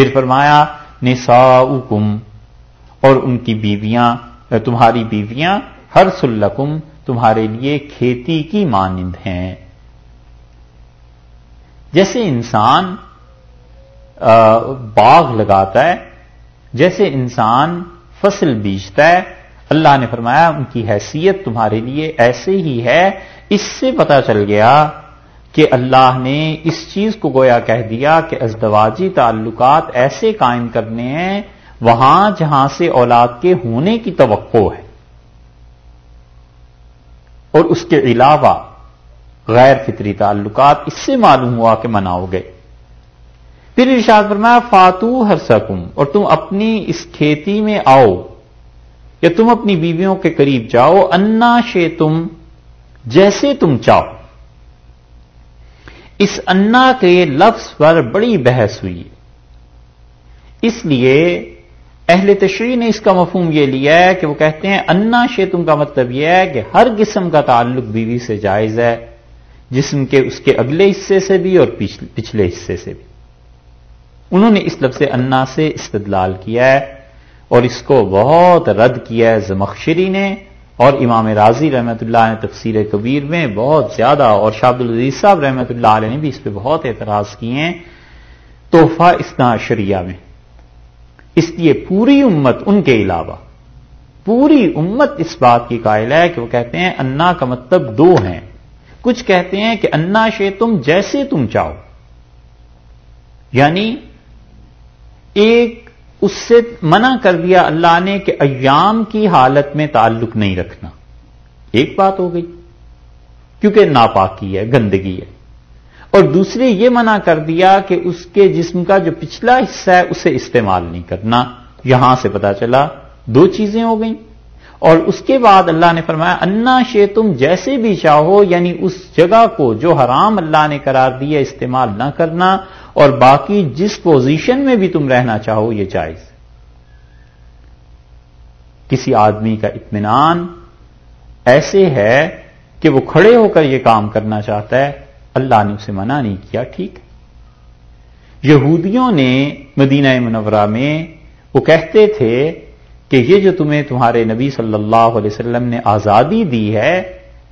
پھر فرمایا، نساؤکم، اور ان کی بیویاں، تمہاری بیویاں ہر سلکم تمہارے لیے کھیتی کی مانند ہیں۔ جیسے انسان باغ لگاتا ہے، جیسے انسان فصل بیچتا ہے، اللہ نے فرمایا، ان کی حیثیت تمہارے لیے ایسے ہی ہے، اس سے پتا چل گیا کہ اللہ نے اس چیز کو گویا کہہ دیا کہ ازدواجی تعلقات ایسے قائم کرنے ہیں وہاں جہاں سے اولاد کے ہونے کی توقع ہے۔ اور اس کے علاوہ غیر فطری تعلقات اس سے معلوم ہوا کہ مناؤ گئے۔ پھر ارشاد فرمایا، فاتو ہر سکم اور تم اپنی اس کھیتی میں آؤ، یا تم اپنی بیویوں کے قریب جاؤ، انا شے تم جیسے تم چاہو۔ اس انا کے لفظ پر بڑی بحث ہوئی۔ اس لیے اہل تشریح نے اس کا مفہوم یہ لیا ہے کہ وہ کہتے ہیں انا شیتم کا مطلب یہ ہے کہ ہر قسم کا تعلق بیوی سے جائز ہے، جسم کے اس کے اگلے حصے سے بھی اور پچھلے حصے سے بھی۔ انہوں نے اس لفظ انا سے استدلال کیا ہے اور اس کو بہت رد کیا ہے زمخشری نے۔ اور امام راضی رحمت اللہ نے تفسیر کبیر میں بہت زیادہ، اور شاہد العزیز صاحب رحمت اللہ علیہ نے بھی اس پہ بہت اعتراض کیے ہیں تحفہ اسنا شریعہ میں۔ اس لیے پوری امت ان کے علاوہ، پوری امت اس بات کی قائل ہے کہ وہ کہتے ہیں انا کا مطلب دو ہیں۔ کچھ کہتے ہیں کہ انا شے تم جیسے تم چاہو۔ یعنی ایک اس سے منع کر دیا اللہ نے کہ ایام کی حالت میں تعلق نہیں رکھنا۔ ایک بات ہو گئی۔ کیونکہ ناپاکی ہے، گندگی ہے۔ اور دوسرے یہ منع کر دیا کہ اس کے جسم کا جو پچھلا حصہ ہے، اسے استعمال نہیں کرنا۔ یہاں سے پتا چلا، دو چیزیں ہو گئیں۔ اور اس کے بعد اللہ نے فرمایا، انا شے تم جیسے بھی چاہو یعنی اس جگہ کو جو حرام اللہ نے قرار دیا استعمال نہ کرنا، اور باقی جس پوزیشن میں بھی تم رہنا چاہو، یہ جائز۔ کسی آدمی کا اطمینان ایسے ہے کہ وہ کھڑے ہو کر یہ کام کرنا چاہتا ہے، اللہ نے اسے منع نہیں کیا، ٹھیک۔ یہودیوں نے مدینہ منورہ میں وہ کہتے تھے کہ یہ جو تمہیں تمہارے نبی صلی اللہ علیہ وسلم نے آزادی دی ہے،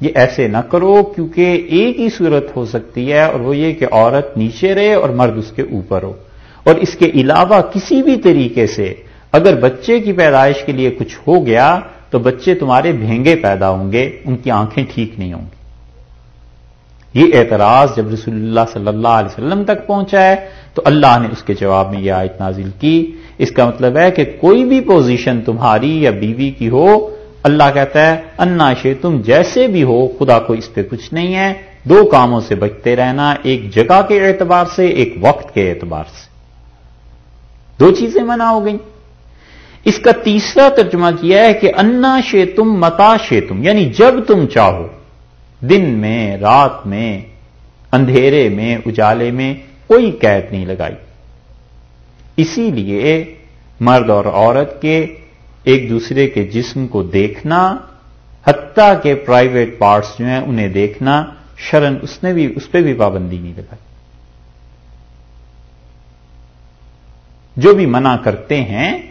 یہ ایسے نہ کرو کیونکہ ایک ہی صورت ہو سکتی ہے اور وہ یہ کہ عورت نیچے رہے اور مرد اس کے اوپر ہو۔ اور اس کے علاوہ کسی بھی طریقے سے اگر بچے کی پیدائش کے لیے کچھ ہو گیا تو بچے تمہارے بھینگے پیدا ہوں گے، ان کی آنکھیں ٹھیک نہیں ہوں گی۔ یہ اعتراض جب رسول اللہ صلی اللہ علیہ وسلم تک پہنچا ہے تو اللہ نے اس کے جواب میں یہ آیت نازل کی۔ اس کا مطلب ہے کہ کوئی بھی پوزیشن تمہاری یا بیوی کی ہو، اللہ کہتا ہے، انا شے تم جیسے بھی ہو، خدا کو اس پہ کچھ نہیں ہے۔ دو کاموں سے بچتے رہنا، ایک جگہ کے اعتبار سے، ایک وقت کے اعتبار سے۔ دو چیزیں منع ہو گئیں۔ اس کا تیسرا ترجمہ کیا ہے کہ انا شے تم متا شے تم یعنی جب تم چاہو، دن میں، رات میں، اندھیرے میں، اجالے میں، کوئی قید نہیں لگائی۔ اسی لیے مرد اور عورت کے ایک دوسرے کے جسم کو دیکھنا، حتیٰ کے پرائیویٹ پارٹس جو ہیں انہیں دیکھنا، شرن اس نے بھی، اس پہ بھی پابندی نہیں لگائی۔ جو بھی منع کرتے ہیں،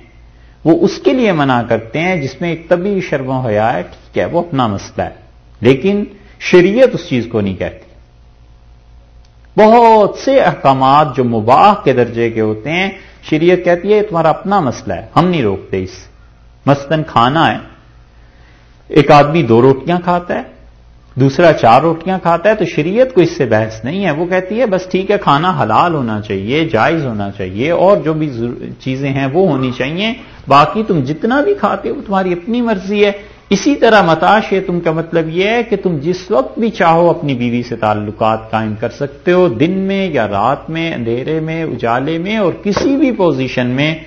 وہ اس کے لیے منع کرتے ہیں جس میں ایک طبی شرم و حیا ہے ٹھیک ہے، وہ اپنا مسئلہ ہے۔ لیکن شریعت اس چیز کو نہیں کہتی۔ بہت سے احکامات جو مباح کے درجے کے ہوتے ہیں، شریعت کہتی ہے تمہارا اپنا مسئلہ ہے، ہم نہیں روکتے اس۔ مثلاً کھانا ہے، ایک آدمی دو روٹیاں کھاتا ہے، دوسرا چار روٹیاں کھاتا ہے، تو شریعت کو اس سے بحث نہیں ہے۔ وہ کہتی ہے، بس ٹھیک ہے، کھانا حلال ہونا چاہیے، جائز ہونا چاہیے، اور جو بھی چیزیں ہیں وہ ہونی چاہیے۔ باقی تم جتنا بھی کھاتے ہو، تمہاری اپنی مرضی ہے۔ اسی طرح متاش ہے، تم کا مطلب یہ ہے کہ تم جس وقت بھی چاہو اپنی بیوی سے تعلقات قائم کر سکتے ہو، دن میں یا رات میں، اندھیرے میں، اجالے میں اور کسی بھی پوزیشن میں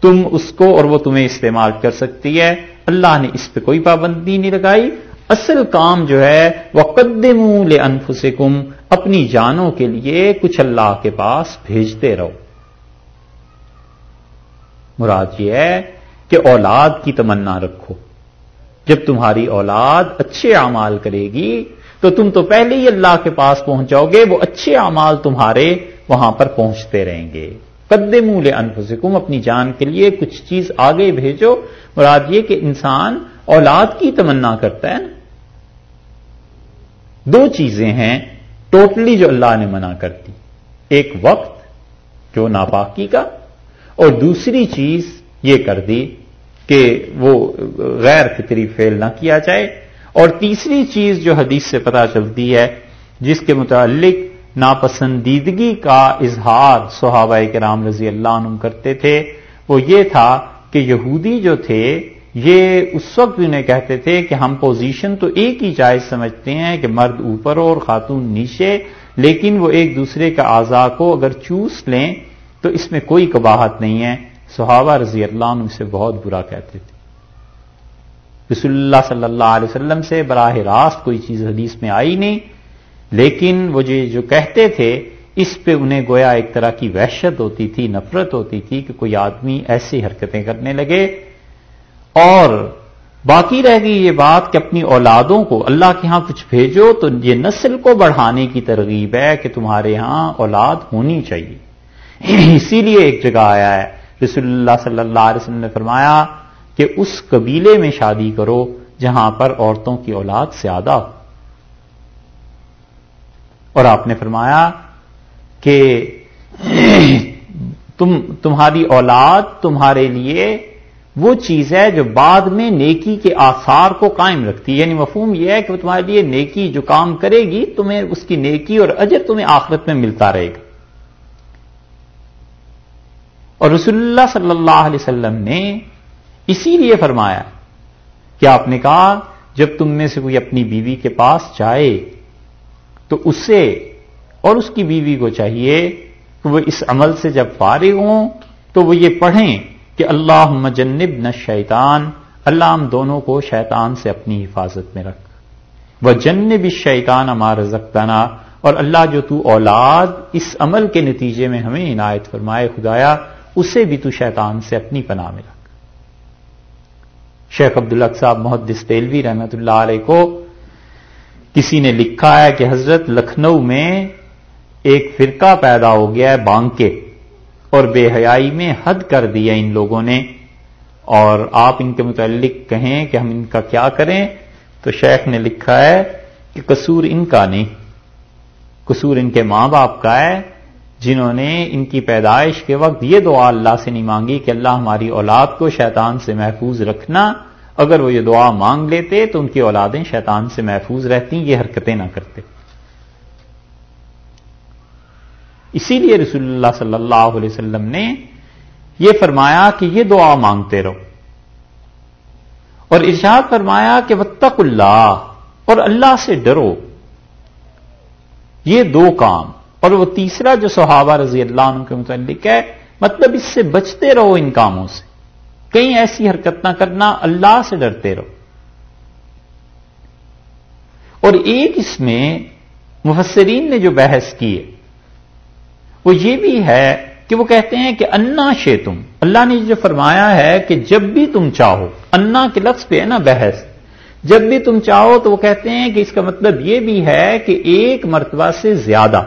تم اس کو اور وہ تمہیں استعمال کر سکتی ہے۔ اللہ نے اس پہ کوئی پابندی نہیں لگائی۔ اصل کام جو ہے وہ قدم انفسکم اپنی جانوں کے لیے کچھ اللہ کے پاس بھیجتے رہو۔ مراد یہ ہے کہ اولاد کی تمنا رکھو۔ جب تمہاری اولاد اچھے اعمال کرے گی، تو تم تو پہلے ہی اللہ کے پاس پہنچ جاؤ گے، وہ اچھے اعمال تمہارے وہاں پر پہنچتے رہیں گے۔ قدم مول انفسکم اپنی جان کے لیے کچھ چیز آگے بھیجو۔ مراد یہ کہ انسان اولاد کی تمنا کرتا ہے۔ نا دو چیزیں ہیں ٹوٹلی جو اللہ نے منع کر دی۔ ایک وقت جو ناپاکی کا، اور دوسری چیز یہ کر دی کہ وہ غیر فطری فیل نہ کیا جائے۔ اور تیسری چیز جو حدیث سے پتہ چلتی ہے، جس کے متعلق ناپسندیدگی کا اظہار صحابہ کرام رضی اللہ عنہ کرتے تھے، وہ یہ تھا کہ یہودی جو تھے، یہ اس وقت انہیں کہتے تھے کہ ہم پوزیشن تو ایک ہی جائز سمجھتے ہیں کہ مرد اوپر ہو اور خاتون نیچے، لیکن وہ ایک دوسرے کا اعضاء کو اگر چوس لیں تو اس میں کوئی کباہت نہیں ہے۔ صحابہ رضی اللہ عنہ سے بہت برا کہتے تھے۔ رسول اللہ صلی اللہ علیہ وسلم سے براہ راست کوئی چیز حدیث میں آئی نہیں، لیکن وہ جو کہتے تھے، اس پہ انہیں گویا ایک طرح کی وحشت ہوتی تھی، نفرت ہوتی تھی کہ کوئی آدمی ایسی حرکتیں کرنے لگے۔ اور باقی رہ گئی یہ بات کہ اپنی اولادوں کو اللہ کے ہاں کچھ بھیجو تو یہ نسل کو بڑھانے کی ترغیب ہے کہ تمہارے ہاں اولاد ہونی چاہیے۔ اسی لیے ایک جگہ آیا ہے۔ رسول اللہ صلی اللہ علیہ وسلم نے فرمایا کہ اس قبیلے میں شادی کرو جہاں پر عورتوں کی اولاد زیادہ ہو۔ اور آپ نے فرمایا کہ تم، تمہاری اولاد تمہارے لیے وہ چیز ہے جو بعد میں نیکی کے آثار کو قائم رکھتی ہے۔ یعنی مفہوم یہ ہے کہ وہ تمہارے لیے نیکی جو کام کرے گی، تمہیں اس کی نیکی اور اجر تمہیں آخرت میں ملتا رہے گا۔ اور رسول اللہ صلی اللہ علیہ وسلم نے اسی لیے فرمایا کہ آپ نے کہا جب تم میں سے کوئی اپنی بیوی کے پاس جائے تو اسے اور اس کی بیوی کو چاہیے کہ وہ اس عمل سے جب فارغ ہوں تو وہ یہ پڑھیں کہ اللہ مجنب نہ شیطان اللہ ہم دونوں کو شیطان سے اپنی حفاظت میں رکھ۔ وہ جنب شیطان ہمارا زکتانہ اور اللہ جو تو اولاد اس عمل کے نتیجے میں ہمیں عنایت فرمائے، خدایا اسے بھی تو شیطان سے اپنی پناہ میں رکھ شیخ عبداللہ صاحب محدث تیلوی رحمت اللہ علیہ کو کسی نے لکھا ہے کہ حضرت لکھنؤ میں ایک فرقہ پیدا ہو گیا ہے بانکے اور بے حیائی میں حد کر دیا ان لوگوں نے۔ اور آپ ان کے متعلق کہیں کہ ہم ان کا کیا کریں؟ تو شیخ نے لکھا ہے کہ قصور ان کا نہیں، قصور ان کے ماں باپ کا ہے۔ جنہوں نے ان کی پیدائش کے وقت یہ دعا اللہ سے نہیں مانگی کہ اللہ ہماری اولاد کو شیطان سے محفوظ رکھنا۔ اگر وہ یہ دعا مانگ لیتے تو ان کی اولادیں شیطان سے محفوظ رہتی یہ حرکتیں نہ کرتے۔ اسی لیے رسول اللہ صلی اللہ علیہ وسلم نے یہ فرمایا کہ یہ دعا مانگتے رہو۔ اور ارشاد فرمایا کہ وطق اللہ اور اللہ سے ڈرو۔ یہ دو کام۔ اور وہ تیسرا جو صحابہ رضی اللہ عنہ کے متعلق ہے مطلب اس سے بچتے رہو ان کاموں سے۔ کہیں ایسی حرکت نہ کرنا، اللہ سے ڈرتے رہو۔ اور ایک اس میں مفسرین نے جو بحث کی ہے، وہ یہ بھی ہے کہ وہ کہتے ہیں کہ انا شے تم اللہ نے جو فرمایا ہے کہ جب بھی تم چاہو، انا کے لفظ پہ ہے نا بحث۔ جب بھی تم چاہو تو وہ کہتے ہیں کہ اس کا مطلب یہ بھی ہے کہ ایک مرتبہ سے زیادہ۔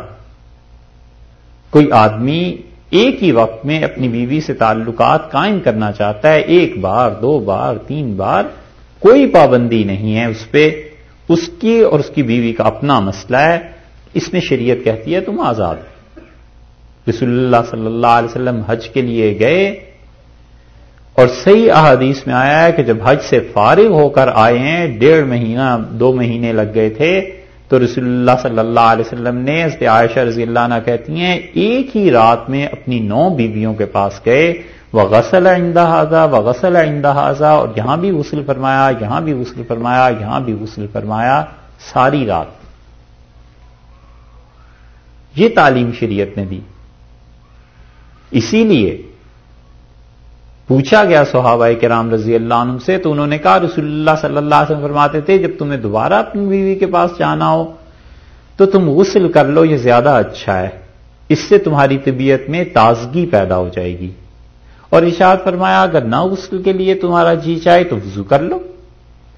کوئی آدمی ایک ہی وقت میں اپنی بیوی سے تعلقات قائم کرنا چاہتا ہے، ایک بار، دو بار، تین بار، کوئی پابندی نہیں ہے اس پہ۔ اس کی اور اس کی بیوی کا اپنا مسئلہ ہے۔ اس میں شریعت کہتی ہے، تم آزاد رسول اللہ صلی اللہ علیہ وسلم حج کے لیے گئے۔ اور صحیح احادیث میں آیا ہے کہ جب حج سے فارغ ہو کر آئے ہیں، ڈیڑھ مہینہ، دو مہینے لگ گئے تھے۔ تو رسول اللہ صلی اللہ علیہ وسلم نے حضرت عائشہ رضی اللہ عنہ کہتی ہیں، ایک ہی رات میں اپنی نو بیویوں کے پاس گئے وہ غسل آئندہ حاضہ و غسل آئندہ حاضہ اور یہاں بھی غسل فرمایا، یہاں بھی غسل فرمایا، یہاں بھی غسل فرمایا، ساری رات۔ یہ تعلیم شریعت نے دی۔ اسی لیے پوچھا گیا صحابہ کے رام رضی اللہ عنہ سے، تو انہوں نے کہا، رسول اللہ صلی اللہ علیہ وسلم فرماتے تھے، جب تمہیں دوبارہ اپنی بیوی کے پاس جانا ہو، تو تم غسل کر لو، یہ زیادہ اچھا ہے۔ اس سے تمہاری طبیعت میں تازگی پیدا ہو جائے گی۔ اور ارشاد فرمایا، اگر نہ غسل کے لیے تمہارا جی چاہے تو وضو کر لو۔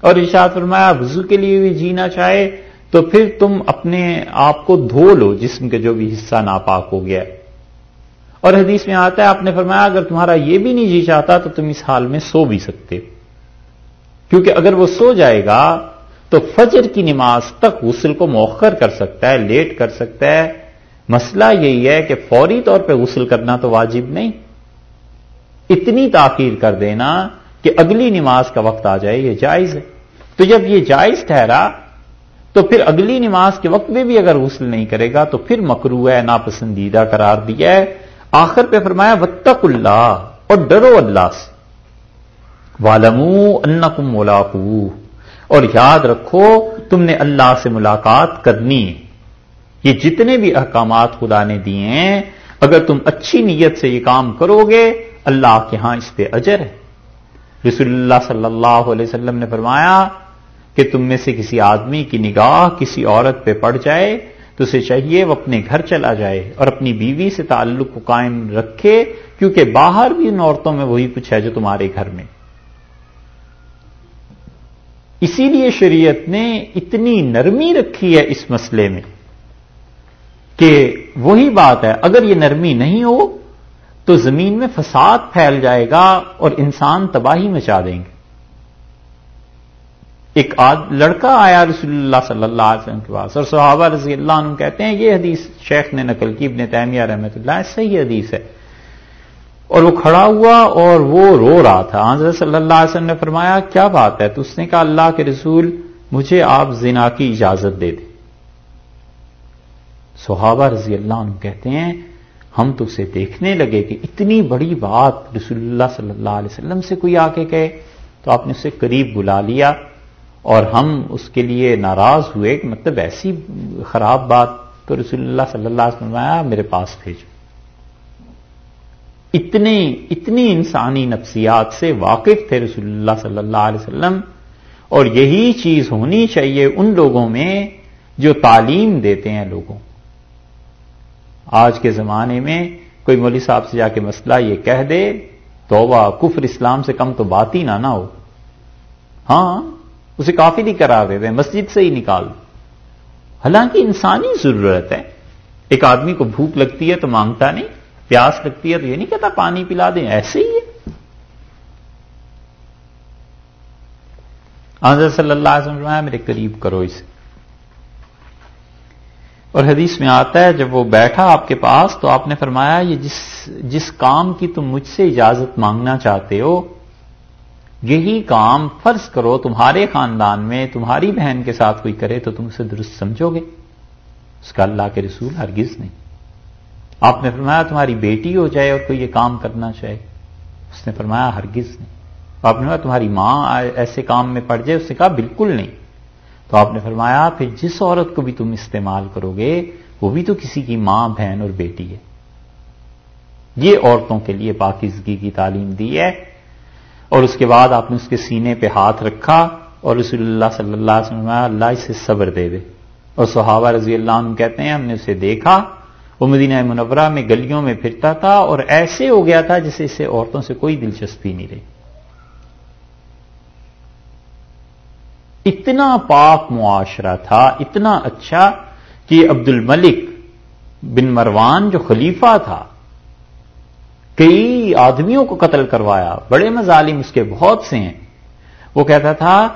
اور ارشاد فرمایا، وضو کے لیے بھی جینا چاہے تو پھر تم اپنے آپ کو دھو لو، جسم کے جو بھی حصہ ناپاک ہو گیا۔ اور حدیث میں آتا ہے، آپ نے فرمایا، اگر تمہارا یہ بھی نہیں جی چاہتا تو تم اس حال میں سو بھی سکتے۔ ہو کیونکہ اگر وہ سو جائے گا تو فجر کی نماز تک غسل کو موخر کر سکتا ہے، لیٹ کر سکتا ہے۔ مسئلہ یہی ہے کہ فوری طور پہ غسل کرنا تو واجب نہیں۔ اتنی تاخیر کر دینا کہ اگلی نماز کا وقت آ جائے، یہ جائز ہے۔ تو جب یہ جائز ٹھہرا، تو پھر اگلی نماز کے وقت میں بھی اگر غسل نہیں کرے گا تو پھر مکرو ہے ناپسندیدہ قرار دیا ہے۔ آخر پہ فرمایا وتق اللہ اور ڈرو اللہ سے۔ والمو انکم ملاقو اور یاد رکھو، تم نے اللہ سے ملاقات کرنی ہے۔ یہ جتنے بھی احکامات خدا نے دیے ہیں، اگر تم اچھی نیت سے یہ کام کرو گے، اللہ کے ہاں اس پہ اجر ہے۔ رسول اللہ صلی اللہ علیہ وسلم نے فرمایا کہ تم میں سے کسی آدمی کی نگاہ کسی عورت پہ پڑ جائے تو اسے چاہیے وہ اپنے گھر چلا جائے اور اپنی بیوی سے تعلق کو قائم رکھے، کیونکہ باہر بھی ان عورتوں میں وہی کچھ ہے جو تمہارے گھر میں۔ اسی لیے شریعت نے اتنی نرمی رکھی ہے اس مسئلے میں کہ وہی بات ہے، اگر یہ نرمی نہیں ہو تو زمین میں فساد پھیل جائے گا اور انسان تباہی مچا دیں گے۔ ایک لڑکا آیا رسول اللہ صلی اللہ علیہ وسلم کے پاس اور صحابہ رضی اللہ عنہ کہتے ہیں، یہ حدیث شیخ نے نقل کی، ابن تیمیہ رحمۃ اللہ صحیح حدیث ہے۔ اور وہ کھڑا ہوا اور وہ رو رہا تھا۔ حضرت صلی اللہ علیہ وسلم نے فرمایا، کیا بات ہے؟ تو اس نے کہا، اللہ کے رسول، مجھے آپ زنا کی اجازت دے دیں۔ صحابہ رضی اللہ عنہ کہتے ہیں، ہم تو اسے دیکھنے لگے کہ اتنی بڑی بات رسول اللہ صلی اللہ علیہ وسلم سے کوئی آ کے کہے، تو آپ نے اسے قریب بلا لیا۔ اور ہم اس کے لیے ناراض ہوئے کہ مطلب ایسی خراب بات تو رسول اللہ صلی اللہ علیہ وسلم آیا میرے پاس بھیجو۔ اتنے اتنی انسانی نفسیات سے واقف تھے رسول اللہ صلی اللہ علیہ وسلم، اور یہی چیز ہونی چاہیے ان لوگوں میں جو تعلیم دیتے ہیں لوگوں۔ آج کے زمانے میں کوئی مولوی صاحب سے جا کے مسئلہ یہ کہہ دے، توبہ کفر اسلام سے کم تو بات ہی نہ نہ ہو۔ ہاں اسے کافی نہیں کرا دیتے مسجد سے ہی نکال۔ حالانکہ انسانی ضرورت ہے۔ ایک آدمی کو بھوک لگتی ہے تو مانگتا نہیں، پیاس لگتی ہے تو یہ نہیں کہتا پانی پلا دیں، ایسے ہی ہے۔ آزر صلی اللہ علیہ وسلم میرے قریب کرو اسے۔ اور حدیث میں آتا ہے، جب وہ بیٹھا آپ کے پاس تو آپ نے فرمایا، یہ جس جس کام کی تم مجھ سے اجازت مانگنا چاہتے ہو یہی کام فرض کرو تمہارے خاندان میں تمہاری بہن کے ساتھ کوئی کرے تو تم اسے درست سمجھو گے۔ اس کا اللہ کے رسول ہرگز نہیں۔ آپ نے فرمایا تمہاری بیٹی ہو جائے اور کوئی یہ کام کرنا چاہے۔ اس نے فرمایا ہرگز نہیں۔ آپ نے فرمایا تمہاری ماں ایسے کام میں پڑ جائے۔ اس نے کہا بالکل نہیں۔ تو آپ نے فرمایا پھر جس عورت کو بھی تم استعمال کرو گے، وہ بھی تو کسی کی ماں، بہن اور بیٹی ہے۔ یہ عورتوں کے لیے پاکیزگی کی تعلیم دی ہے۔ اور اس کے بعد آپ نے اس کے سینے پہ ہاتھ رکھا اور رسول اللہ صلی اللہ علیہ وسلم اللہ اسے صبر دے دے۔ اور صحابہ رضی اللہ عنہ کہتے ہیں، ہم نے اسے دیکھا، وہ مدینہ منورہ میں گلیوں میں پھرتا تھا اور ایسے ہو گیا تھا جسے اسے عورتوں سے کوئی دلچسپی نہیں رہی۔ اتنا پاک معاشرہ تھا، اتنا اچھا کہ عبد الملک بن مروان جو خلیفہ تھا کئی آدمیوں کو قتل کروایا، بڑے مظالم اس کے بہت سے ہیں۔ وہ کہتا تھا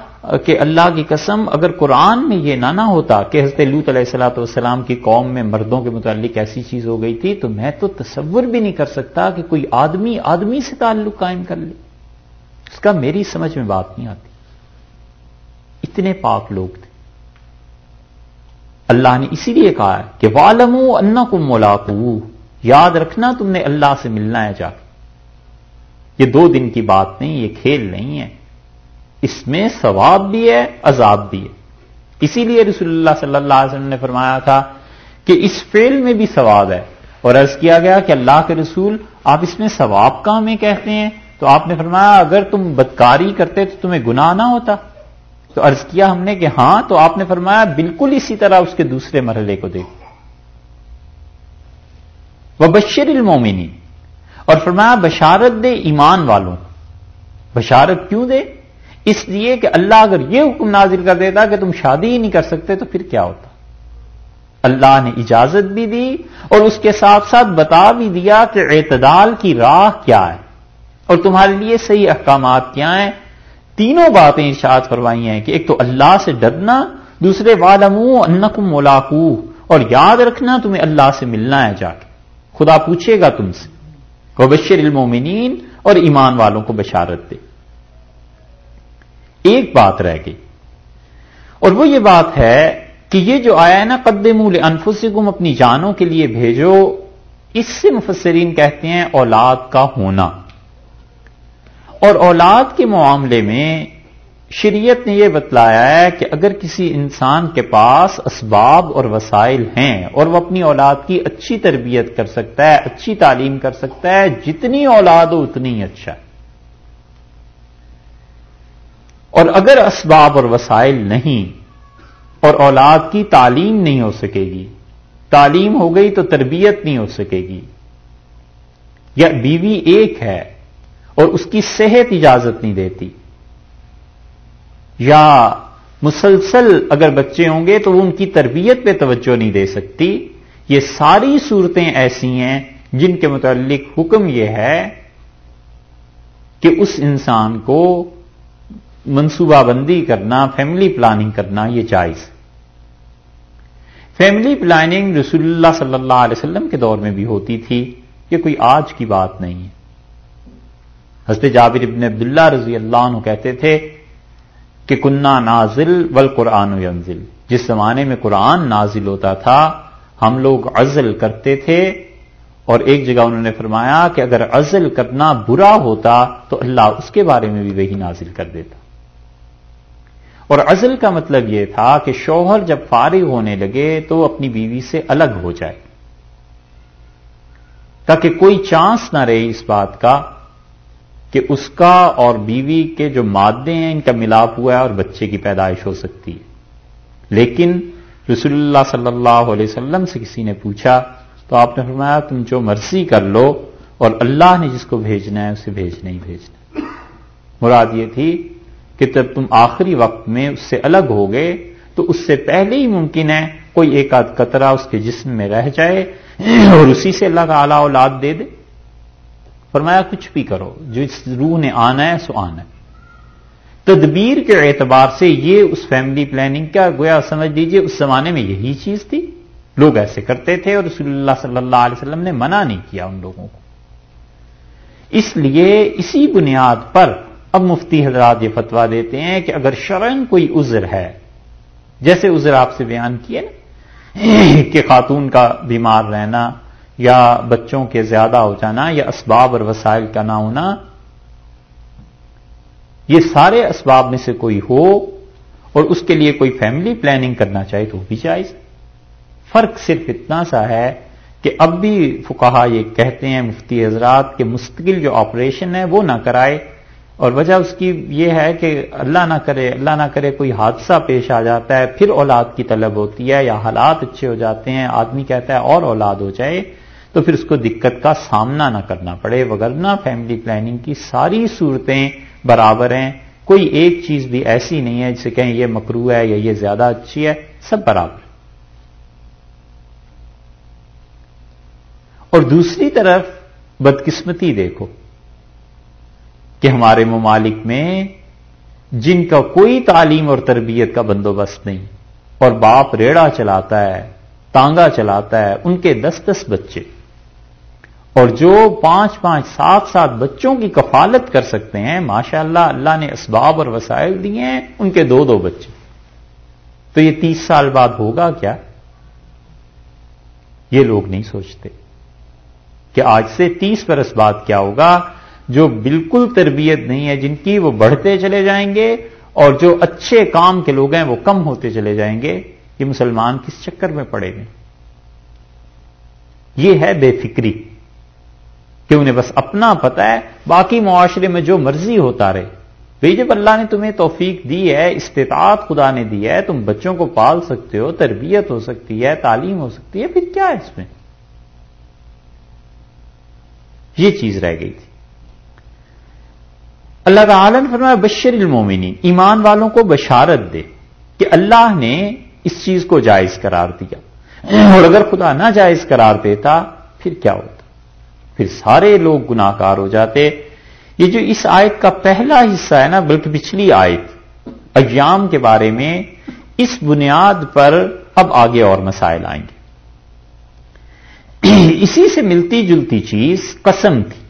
کہ اللہ کی قسم اگر قرآن میں یہ نہ نہ ہوتا کہ حضرت لوت علیہ السلاۃ والسلام کی قوم میں مردوں کے متعلق ایسی چیز ہو گئی تھی، تو میں تو تصور بھی نہیں کر سکتا کہ کوئی آدمی آدمی سے تعلق قائم کر لے۔ اس کا میری سمجھ میں بات نہیں آتی۔ اتنے پاک لوگ تھے۔ اللہ نے اسی لیے کہا ہے کہ والم ان کو ملاقو یاد رکھنا تم نے اللہ سے ملنا ہے جا یہ دو دن کی بات نہیں، یہ کھیل نہیں ہے۔ اس میں ثواب بھی ہے، عذاب بھی ہے۔ اسی لیے رسول اللہ صلی اللہ علیہ وسلم نے فرمایا تھا کہ اس فیل میں بھی ثواب ہے۔ اور عرض کیا گیا کہ اللہ کے رسول آپ اس میں ثواب کا ہمیں کہتے ہیں؟ تو آپ نے فرمایا، اگر تم بدکاری کرتے تو تمہیں گناہ نہ ہوتا۔ تو عرض کیا ہم نے کہ ہاں تو آپ نے فرمایا، بالکل اسی طرح اس کے دوسرے مرحلے کو دیکھ وہ بشر المومنی اور فرمایا، بشارت دے ایمان والوں۔ بشارت کیوں دے؟ اس لیے کہ اللہ اگر یہ حکم نازل کر دیتا کہ تم شادی ہی نہیں کر سکتے، تو پھر کیا ہوتا؟ اللہ نے اجازت بھی دی اور اس کے ساتھ ساتھ بتا بھی دیا کہ اعتدال کی راہ کیا ہے۔ اور تمہارے لیے صحیح احکامات کیا ہیں؟ تینوں باتیں ارشاد فرمائی ہیں کہ ایک تو اللہ سے ڈرنا، دوسرے والمو انکم ملاقو اور یاد رکھنا، تمہیں اللہ سے ملنا ہے جا کے۔ خدا پوچھے گا تم سے۔ وہ بشر المومنین اور ایمان والوں کو بشارت دے۔ ایک بات رہ گئی۔ اور وہ یہ بات ہے کہ یہ جو آیا ہے نا قدم انفسکم اپنی جانوں کے لیے بھیجو، اس سے مفسرین کہتے ہیں اولاد کا ہونا۔ اور اولاد کے معاملے میں شریعت نے یہ بتلایا ہے کہ اگر کسی انسان کے پاس اسباب اور وسائل ہیں اور وہ اپنی اولاد کی اچھی تربیت کر سکتا ہے، اچھی تعلیم کر سکتا ہے، جتنی اولاد ہو اتنی اچھا۔ اور اگر اسباب اور وسائل نہیں اور اولاد کی تعلیم نہیں ہو سکے گی، تعلیم ہو گئی تو تربیت نہیں ہو سکے گی۔ یا بیوی ایک ہے اور اس کی صحت اجازت نہیں دیتی۔ یا مسلسل اگر بچے ہوں گے تو وہ ان کی تربیت پہ توجہ نہیں دے سکتی۔ یہ ساری صورتیں ایسی ہیں جن کے متعلق حکم یہ ہے کہ اس انسان کو منصوبہ بندی کرنا فیملی پلاننگ کرنا یہ جائز فیملی پلاننگ رسول اللہ صلی اللہ علیہ وسلم کے دور میں بھی ہوتی تھی۔ یہ کوئی آج کی بات نہیں ہے۔ حضرت جابر ابن عبداللہ رضی اللہ عنہ کہتے تھے کہ کنہ نازل ول قرآن جس زمانے میں قرآن نازل ہوتا تھا، ہم لوگ عزل کرتے تھے اور ایک جگہ انہوں نے فرمایا کہ اگر عزل کرنا برا ہوتا تو اللہ اس کے بارے میں بھی وہی نازل کر دیتا۔ اور عزل کا مطلب یہ تھا کہ شوہر جب فارغ ہونے لگے تو اپنی بیوی سے الگ ہو جائے۔ تاکہ کوئی چانس نہ رہے اس بات کا کہ اس کا اور بیوی کے جو مادے ہیں، ان کا ملاپ ہوا ہے اور بچے کی پیدائش ہو سکتی ہے۔ لیکن رسول اللہ صلی اللہ علیہ وسلم سے کسی نے پوچھا، تو آپ نے فرمایا، تم جو مرضی کر لو اور اللہ نے جس کو بھیجنا ہے، اسے بھیجنا ہی بھیجنا۔ مراد یہ تھی کہ جب تم آخری وقت میں اس سے الگ ہو گئے تو اس سے پہلے ہی ممکن ہے کوئی ایک آدھ قطرہ اس کے جسم میں رہ جائے اور اسی سے اللہ کا اعلی اولاد دے دے۔ فرمایا، کچھ بھی کرو، جو اس روح نے آنا ہے، سو آنا ہے۔ تدبیر کے اعتبار سے یہ اس فیملی پلاننگ کا گویا سمجھ لیجیے اس زمانے میں یہی چیز تھی۔ لوگ ایسے کرتے تھے اور رسول اللہ صلی اللہ علیہ وسلم نے منع نہیں کیا ان لوگوں کو۔ اس لیے اسی بنیاد پر اب مفتی حضرات یہ فتوا دیتے ہیں کہ اگر شرن کوئی عذر ہے، جیسے عذر آپ سے بیان کیے نا، کہ خاتون کا بیمار رہنا یا بچوں کے زیادہ ہو جانا، یا اسباب اور وسائل کا نہ ہونا، یہ سارے اسباب میں سے کوئی ہو اور اس کے لیے کوئی فیملی پلاننگ کرنا چاہے تو بھی جائز۔ فرق صرف اتنا سا ہے کہ اب بھی فکاہا یہ کہتے ہیں، مفتی حضرات کہ مستقل جو آپریشن ہے وہ نہ کرائے۔ اور وجہ اس کی یہ ہے کہ اللہ نہ کرے، اللہ نہ کرے کوئی حادثہ پیش آ جاتا ہے، پھر اولاد کی طلب ہوتی ہے یا حالات اچھے ہو جاتے ہیں، آدمی کہتا ہے اور اولاد ہو جائے۔ تو پھر اس کو دقت کا سامنا نہ کرنا پڑے وغیرہ فیملی پلاننگ کی ساری صورتیں برابر ہیں۔ کوئی ایک چیز بھی ایسی نہیں ہے جسے کہیں یہ مکرو ہے یا یہ زیادہ اچھی ہے، سب برابر۔ اور دوسری طرف بدقسمتی دیکھو کہ ہمارے ممالک میں جن کا کوئی تعلیم اور تربیت کا بندوبست نہیں، اور باپ ریڑا چلاتا ہے، تانگا چلاتا ہے، ان کے دس دس بچے۔ اور جو پانچ پانچ سات سات بچوں کی کفالت کر سکتے ہیں ماشاء اللہ اللہ نے اسباب اور وسائل دیے ہیں، ان کے دو دو بچے۔ تو یہ تیس سال بعد ہوگا کیا؟ یہ لوگ نہیں سوچتے کہ آج سے برس برس بعد کیا ہوگا۔ جو بالکل تربیت نہیں ہے جن کی، وہ بڑھتے چلے جائیں گے اور جو اچھے کام کے لوگ ہیں، وہ کم ہوتے چلے جائیں گے۔ یہ مسلمان کس چکر میں پڑے گے یہ ہے بے فکری۔ کہ انہیں بس اپنا پتا ہے، باقی معاشرے میں جو مرضی ہوتا رہے۔ بھائی جب اللہ نے تمہیں توفیق دی ہے، استطاعت خدا نے دی ہے، تم بچوں کو پال سکتے ہو، تربیت ہو سکتی ہے، تعلیم ہو سکتی ہے، پھر کیا ہے اس میں؟ یہ چیز رہ گئی تھی۔ اللہ تعالی نے فرمایا، بشر المومنی ایمان والوں کو بشارت دے کہ اللہ نے اس چیز کو جائز قرار دیا۔ اور اگر خدا نہ جائز قرار دیتا، پھر کیا ہوتا؟ پھر سارے لوگ گناکار ہو جاتے۔ یہ جو اس آیت کا پہلا حصہ ہے نا، بلکہ پچھلی آیت، ایام کے بارے میں اس بنیاد پر اب آگے اور مسائل آئیں گے۔ اسی سے ملتی جلتی چیز قسم تھی۔